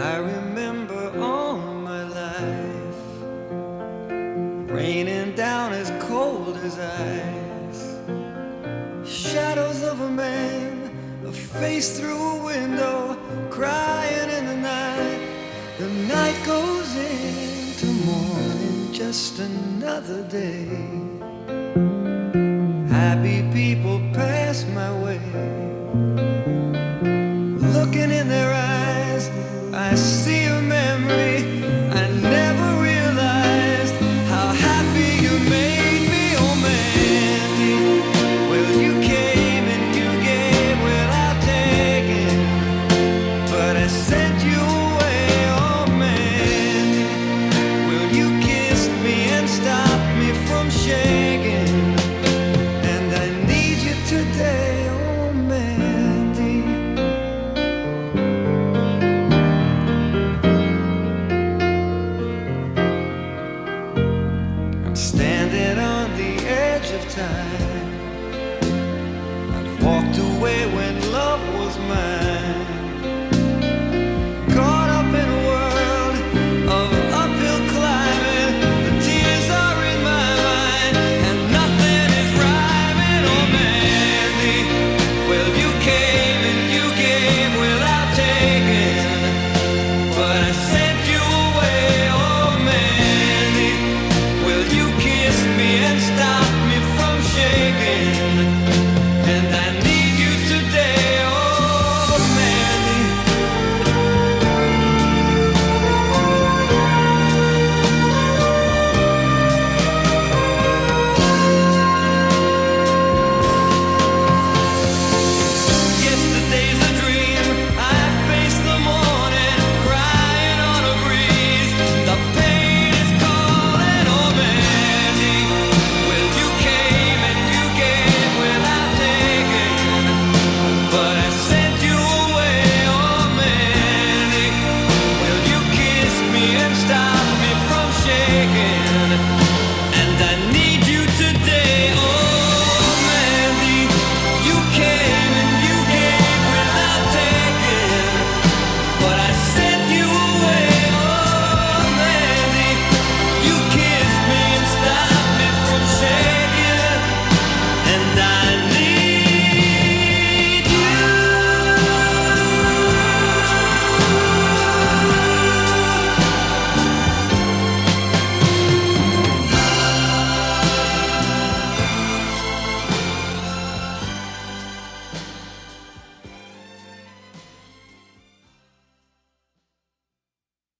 I remember all my life raining down as cold as ice. Shadows of a man, a face through a window, crying in the night. The night goes into morning, just another day. Happy people pass my way. and I need you today, oh Mandy. I'm standing on the edge of time. I've walked away when love was mine.